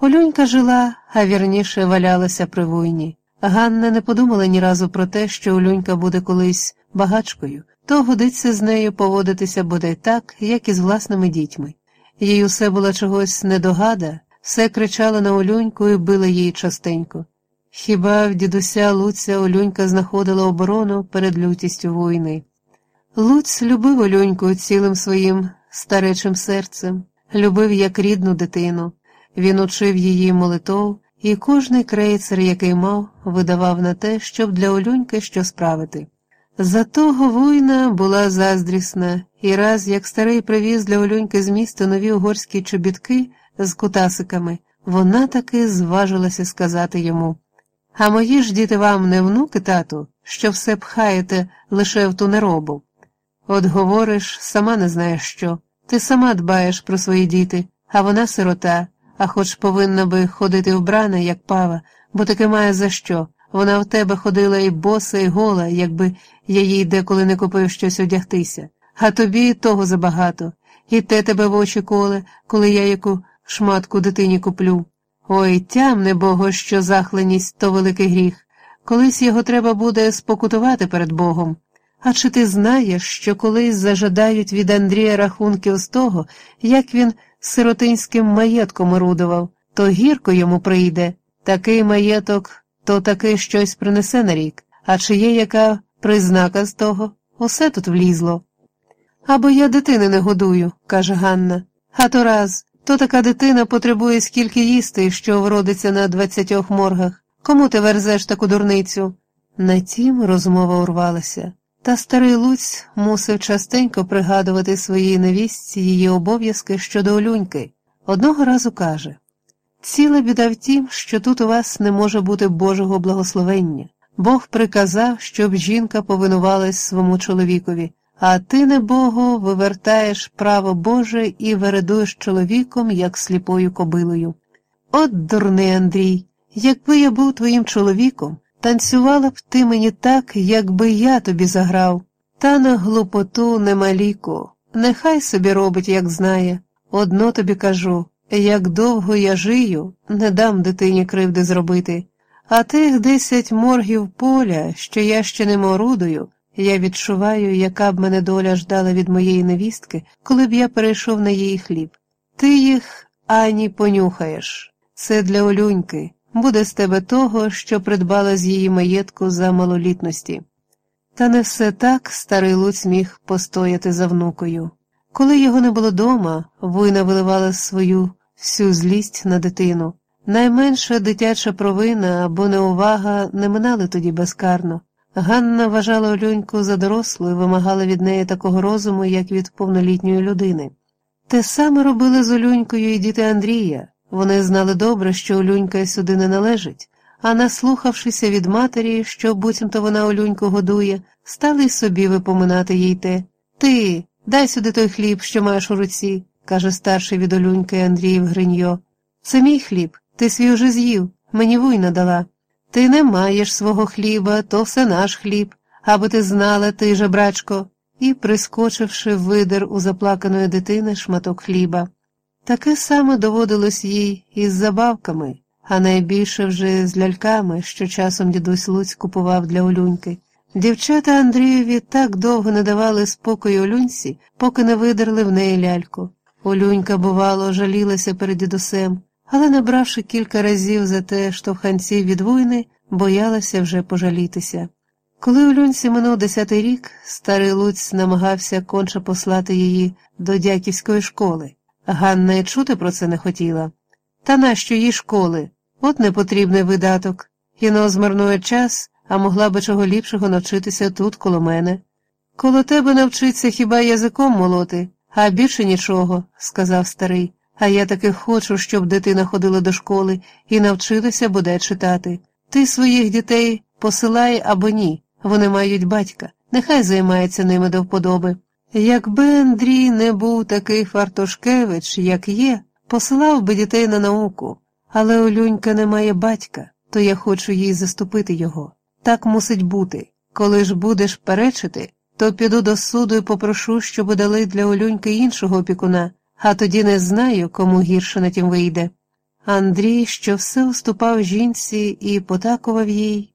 Олюнька жила, а вірніше валялася при війні. Ганна не подумала ні разу про те, що Олюнька буде колись багачкою, то годиться з нею поводитися буде так, як і з власними дітьми. Їй усе було чогось недогада, все кричало на Олюньку і била її частенько. Хіба в дідуся Луця Олюнька знаходила оборону перед лютістю війни? Луць любив Олюньку цілим своїм старечим серцем, любив як рідну дитину. Він учив її молитов, і кожний крейцер, який мав, видавав на те, щоб для Олюньки що справити. Зато Говуйна була заздрісна, і раз, як старий привіз для Олюньки з міста нові угорські чобітки з кутасиками, вона таки зважилася сказати йому А мої ж діти вам не внуки, тату, що все пхаєте лише в ту неробу. От говориш, сама не знаєш що. Ти сама дбаєш про свої діти, а вона сирота, а хоч повинна би ходити вбрана, як пава, бо таки має за що. Вона в тебе ходила і боса, і гола, якби я їй деколи не купив щось одягтися, а тобі того забагато, і те тебе в очі коле, коли я яку шматку дитині куплю. Ой, тямне Бого, що захленість то великий гріх. Колись його треба буде спокутувати перед Богом. А чи ти знаєш, що колись зажадають від Андрія рахунків з того, як він сиротинським маєтком орудував, то гірко йому прийде. Такий маєток то таки щось принесе на рік, а чи є яка признака з того? Усе тут влізло. Або я дитини не годую, каже Ганна. А то раз, то така дитина потребує скільки їсти, що вродиться на двадцятьох моргах. Кому ти верзеш таку дурницю? На тім розмова урвалася. Та старий Луць мусив частенько пригадувати своїй невістці її обов'язки щодо Олюньки. Одного разу каже Ціла біда в тім, що тут у вас не може бути Божого благословення. Бог приказав, щоб жінка повинувалась своєму чоловікові, а ти, не Богу, вивертаєш право Боже і вередуєш чоловіком, як сліпою кобилою. От, дурний Андрій, якби я був твоїм чоловіком, танцювала б ти мені так, якби я тобі заграв. Та на глупоту нема ліку. Нехай собі робить, як знає. Одно тобі кажу як довго я жию, не дам дитині кривди зробити, а тих десять моргів поля, що я ще не морудую, я відчуваю, яка б мене доля ждала від моєї невістки, коли б я перейшов на її хліб. Ти їх ані понюхаєш. Це для Олюньки, буде з тебе того, що придбала з її маєтку за малолітності. Та не все так старий Луць міг постояти за внукою. Коли його не було дома, война виливала свою всю злість на дитину. Найменша дитяча провина або неувага не минали тоді безкарно. Ганна вважала Олюньку за дорослу і вимагала від неї такого розуму, як від повнолітньої людини. Те саме робили з Олюнькою і діти Андрія. Вони знали добре, що Олюнька сюди не належить, а наслухавшися від матері, що буцімто вона Олюньку годує, стали й собі випоминати їй те. Ти, дай сюди той хліб, що маєш у руці каже старший від Олюньки Андріїв Гриньо. Це мій хліб, ти свій уже з'їв, мені вуйна дала. Ти не маєш свого хліба, то все наш хліб, аби ти знала, ти же, брачко, і, прискочивши, видер у заплаканої дитини шматок хліба. Таке саме доводилось їй із забавками, а найбільше вже з ляльками, що часом дідусь Луць купував для Олюньки. Дівчата Андрієві так довго не давали спокою Олюньці, поки не видерли в неї ляльку. Олюнька, бувало, жалілася перед дідусем, але, набравши кілька разів за те штовханців від війни, боялася вже пожалітися. Коли Олюнці минув десятий рік, старий Луць намагався конче послати її до дяківської школи. Ганна й чути про це не хотіла. Та нащо їй школи? От непотрібний видаток. Іно змарнує час, а могла би чого ліпшого навчитися тут, коло мене. Коло тебе навчиться хіба язиком молоти, а більше нічого, сказав старий, а я таки хочу, щоб дитина ходила до школи і навчилася буде читати. Ти своїх дітей посилай або ні, вони мають батька, нехай займається ними до вподоби. Якби Андрій не був такий Фартушкевич, як є, посилав би дітей на науку, але Олюнька не має батька, то я хочу їй заступити його. Так мусить бути. Коли ж будеш перечити, то піду до суду і попрошу, щоб дали для Олюньки іншого опікуна, а тоді не знаю, кому гірше на тім вийде. Андрій, що все уступав жінці і потакував їй,